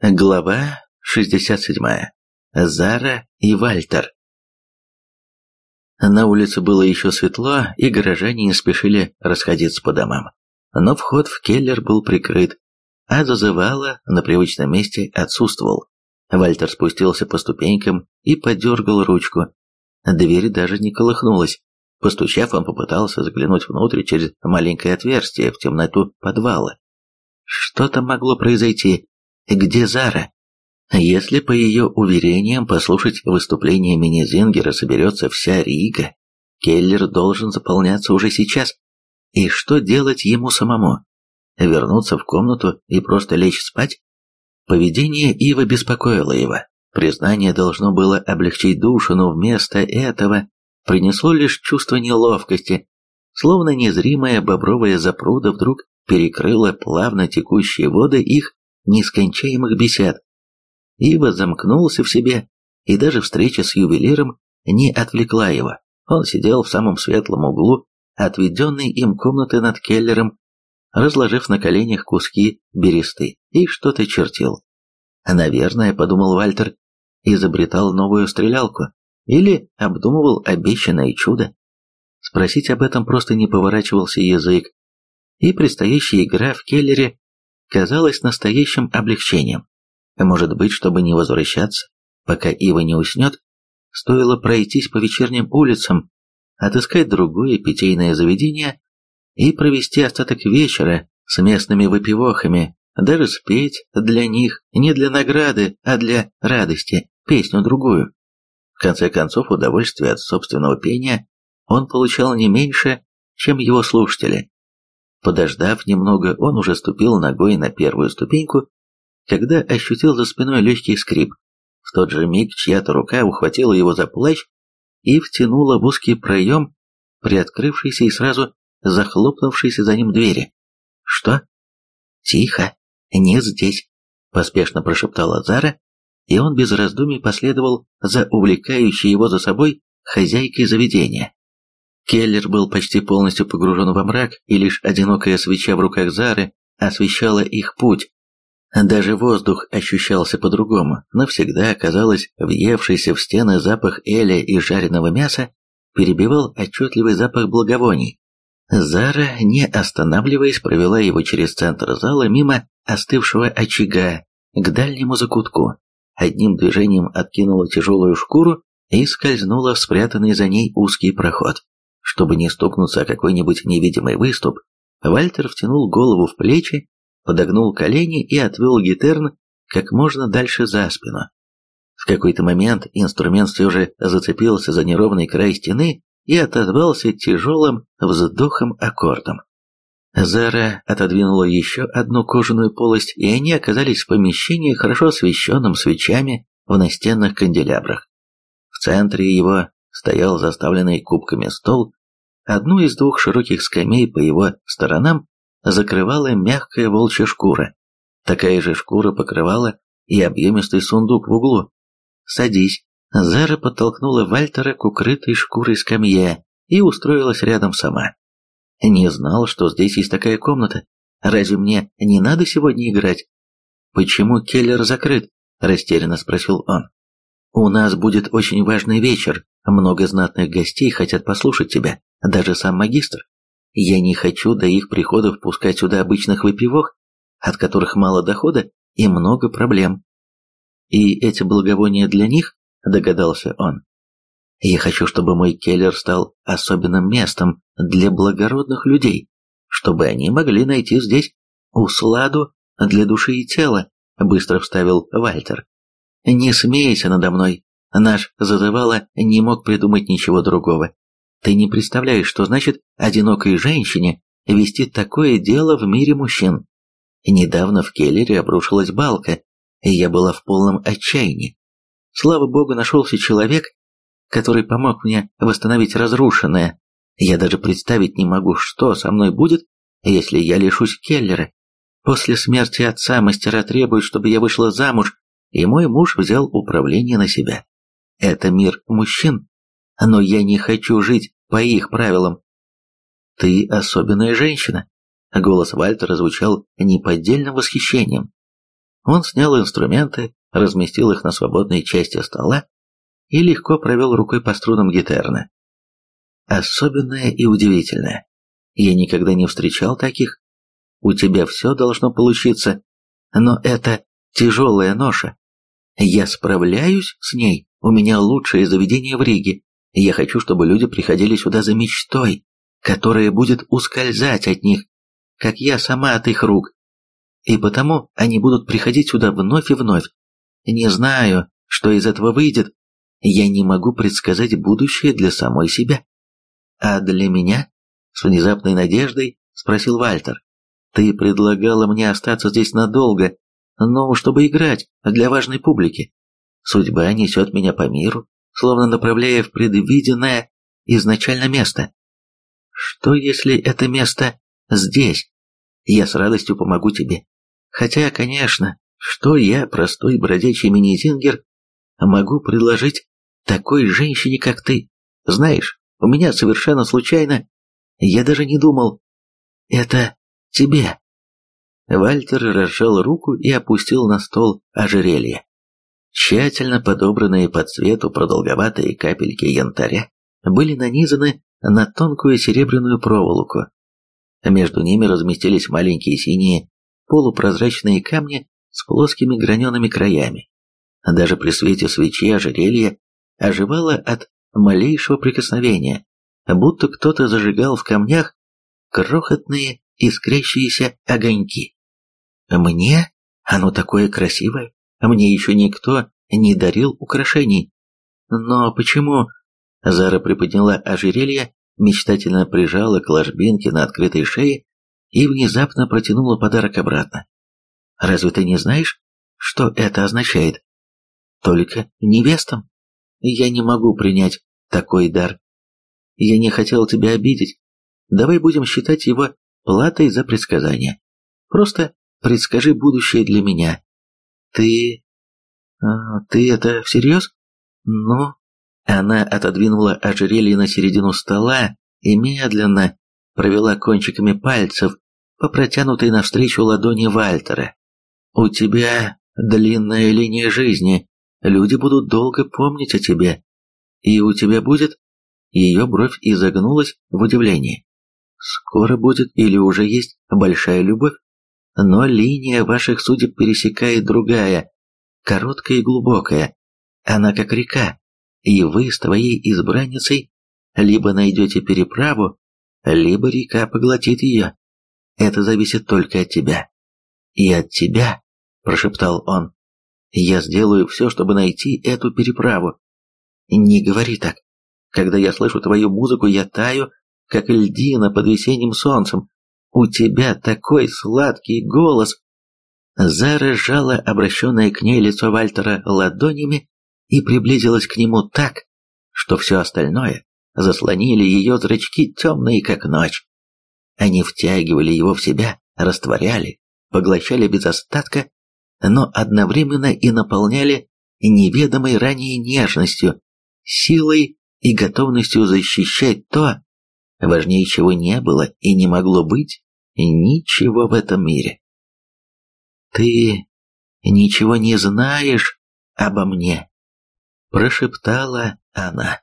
Глава 67. Зара и Вальтер. На улице было еще светло, и горожане не спешили расходиться по домам. Но вход в келлер был прикрыт, а зазывало на привычном месте отсутствовал. Вальтер спустился по ступенькам и подергал ручку. Дверь даже не колыхнулась. Постучав, он попытался заглянуть внутрь через маленькое отверстие в темноту подвала. Что-то могло произойти, где Зара? Если, по ее уверениям, послушать выступление Минизингера соберется вся Рига, Келлер должен заполняться уже сейчас. И что делать ему самому? Вернуться в комнату и просто лечь спать? Поведение Ива беспокоило его. Признание должно было облегчить душу, но вместо этого принесло лишь чувство неловкости, словно незримая бобровая запруда вдруг перекрыла плавно текущие воды их нескончаемых бесед. Ива замкнулся в себе, и даже встреча с ювелиром не отвлекла его. Он сидел в самом светлом углу отведенной им комнаты над Келлером, разложив на коленях куски бересты, и что-то чертил. «Наверное», — подумал Вальтер, — изобретал новую стрелялку или обдумывал обещанное чудо. Спросить об этом просто не поворачивался язык, и предстоящая игра в Келлере казалось настоящим облегчением. Может быть, чтобы не возвращаться, пока Ива не уснет, стоило пройтись по вечерним улицам, отыскать другое питейное заведение и провести остаток вечера с местными выпивохами, даже спеть для них, не для награды, а для радости, песню другую. В конце концов, удовольствие от собственного пения он получал не меньше, чем его слушатели. Подождав немного, он уже ступил ногой на первую ступеньку, когда ощутил за спиной легкий скрип. В тот же миг чья-то рука ухватила его за плащ и втянула в узкий проем, приоткрывшийся и сразу захлопнувшийся за ним двери. «Что?» «Тихо, не здесь», — поспешно прошептала Зара, и он без раздумий последовал за увлекающей его за собой хозяйкой заведения. Келлер был почти полностью погружен во мрак, и лишь одинокая свеча в руках Зары освещала их путь. Даже воздух ощущался по-другому, навсегда, казалось, въевшийся в стены запах эля и жареного мяса перебивал отчетливый запах благовоний. Зара, не останавливаясь, провела его через центр зала мимо остывшего очага к дальнему закутку. Одним движением откинула тяжелую шкуру и скользнула в спрятанный за ней узкий проход. Чтобы не стукнуться о какой-нибудь невидимый выступ, Вальтер втянул голову в плечи, подогнул колени и отвел гитерн как можно дальше за спину. В какой-то момент инструмент все же зацепился за неровный край стены и отозвался тяжелым вздохом-аккордом. Зара отодвинула еще одну кожаную полость, и они оказались в помещении, хорошо освещенном свечами в настенных канделябрах. В центре его стоял заставленный кубками стол, Одну из двух широких скамей по его сторонам закрывала мягкая волчья шкура. Такая же шкура покрывала и объемистый сундук в углу. «Садись». Зара подтолкнула Вальтера к укрытой шкурой скамье и устроилась рядом сама. «Не знал, что здесь есть такая комната. Разве мне не надо сегодня играть?» «Почему Келлер закрыт?» – растерянно спросил он. «У нас будет очень важный вечер. Много знатных гостей хотят послушать тебя даже сам магистр. Я не хочу до их прихода впускать сюда обычных выпивок, от которых мало дохода и много проблем. И эти благовония для них, догадался он. Я хочу, чтобы мой келлер стал особенным местом для благородных людей, чтобы они могли найти здесь усладу для души и тела, быстро вставил Вальтер. Не смейся надо мной. Наш зазывало не мог придумать ничего другого. Ты не представляешь, что значит одинокой женщине вести такое дело в мире мужчин. Недавно в Келлере обрушилась балка, и я была в полном отчаянии. Слава богу, нашелся человек, который помог мне восстановить разрушенное. Я даже представить не могу, что со мной будет, если я лишусь Келлера. После смерти отца мастера требуют, чтобы я вышла замуж, и мой муж взял управление на себя. Это мир мужчин, но я не хочу жить по их правилам. Ты особенная женщина. Голос Вальтера звучал неподдельным восхищением. Он снял инструменты, разместил их на свободной части стола и легко провел рукой по струнам гитарно. Особенное и удивительное. Я никогда не встречал таких. У тебя все должно получиться, но это тяжелая ноша. Я справляюсь с ней, у меня лучшее заведение в Риге. Я хочу, чтобы люди приходили сюда за мечтой, которая будет ускользать от них, как я сама от их рук. И потому они будут приходить сюда вновь и вновь. Не знаю, что из этого выйдет. Я не могу предсказать будущее для самой себя. А для меня? С внезапной надеждой спросил Вальтер. Ты предлагала мне остаться здесь надолго, но чтобы играть для важной публики. Судьба несет меня по миру, словно направляя в предвиденное изначально место. Что если это место здесь? Я с радостью помогу тебе. Хотя, конечно, что я, простой бродячий мини-зингер, могу предложить такой женщине, как ты? Знаешь, у меня совершенно случайно, я даже не думал. Это тебе. Вальтер разжал руку и опустил на стол ожерелье. Тщательно подобранные по цвету продолговатые капельки янтаря были нанизаны на тонкую серебряную проволоку. Между ними разместились маленькие синие полупрозрачные камни с плоскими гранеными краями. Даже при свете свечи ожерелье оживало от малейшего прикосновения, будто кто-то зажигал в камнях крохотные искрящиеся огоньки. Мне оно такое красивое, мне еще никто не дарил украшений. Но почему? Зара приподняла ожерелье, мечтательно прижала к ложбинке на открытой шее и внезапно протянула подарок обратно. Разве ты не знаешь, что это означает? Только невестам. Я не могу принять такой дар. Я не хотел тебя обидеть. Давай будем считать его платой за предсказание. Просто предскажи будущее для меня. Ты... А, ты это всерьез? Ну... Она отодвинула ожерелье на середину стола и медленно провела кончиками пальцев по протянутой навстречу ладони Вальтера. «У тебя длинная линия жизни, люди будут долго помнить о тебе. И у тебя будет...» Ее бровь изогнулась в удивлении. «Скоро будет или уже есть большая любовь? Но линия ваших судеб пересекает другая, короткая и глубокая. Она как река, и вы с твоей избранницей либо найдете переправу, либо река поглотит ее. Это зависит только от тебя. И от тебя, прошептал он. Я сделаю все, чтобы найти эту переправу. Не говори так. Когда я слышу твою музыку, я таю, как льдина под весенним солнцем. У тебя такой сладкий голос. Зара сжала обращенное к ней лицо Вальтера ладонями и приблизилась к нему так, что все остальное заслонили ее зрачки темные, как ночь. Они втягивали его в себя, растворяли, поглощали без остатка, но одновременно и наполняли неведомой ранее нежностью, силой и готовностью защищать то, важнее чего не было и не могло быть ничего в этом мире. «Ты ничего не знаешь обо мне», – прошептала она.